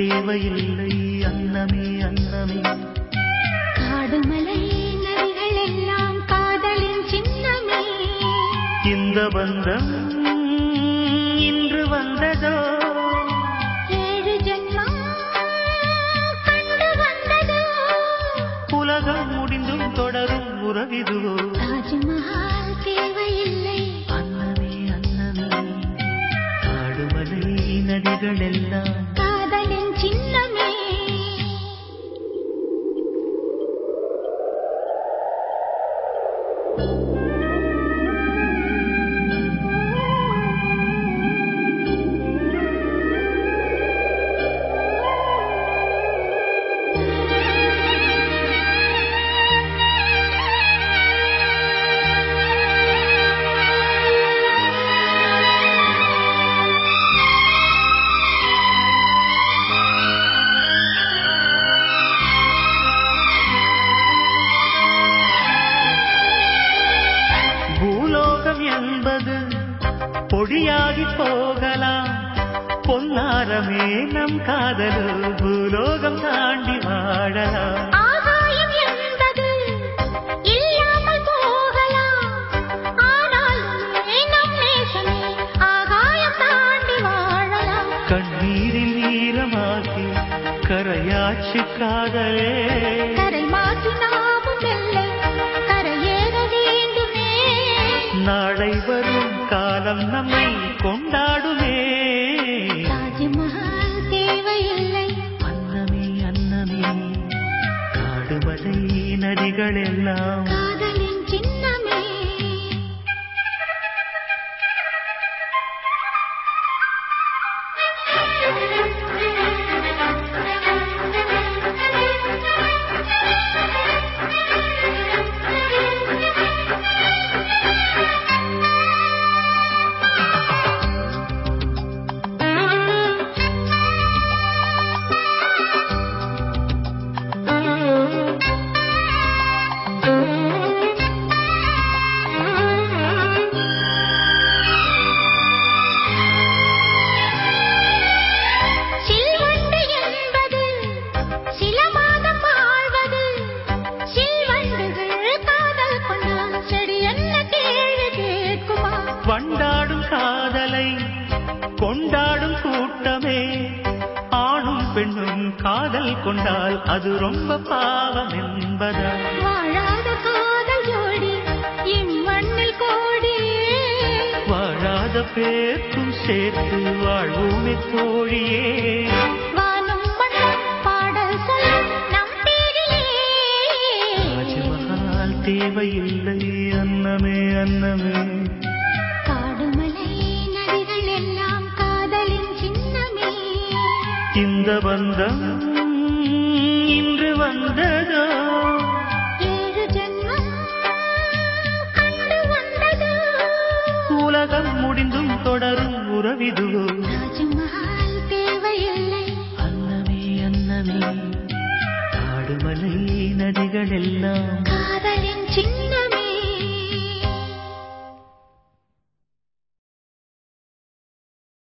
தேவையில்லை. அன்னமே அன்னமே. காடுமலை நதிகள் எல்லாம் காதலின் சின்னமே. இந்த பந்தம் இன்று வந்ததோ? ஏழு ஜென்மா கண்டு வந்ததோ? உலகம் முடிந்தும் தொடரும் உறவிதுவோ தாஜ்மஹால் என்பது பொடியாகி போகலாம். பொன்னாரமே நம் காதலோ பூலோகம் தாண்டி வாழலாம். ஆகாயம் என்பது இல்லாமல் போகலாம். நாளை வரும் காலம் நம்மை கொண்டாடுமே. தாஜ்மஹால் தேவையில்லை. அன்னமே அன்னமே. காடுமலை நதிகள் காதலை கொண்டாடும் கூட்டமே. ஆணும் பெண்ணும் காதல் கொண்டால் அது ரொம்ப பாவம் என்பதா. வாழாத காதல் ஜோடி இம்மண்ணில் கோடி. வாழாத பேர்க்கும் சேர்த்து வாழ்வோமே தோழியே. தேவையில்லை இந்த பந்தம் இன்று வந்ததோ? உலகம் முடிந்தும் தொடரும் உறவிதுவோ அன்னமே அன்னமே. காடுமலை நதிகள் எல்லாம் காதலின்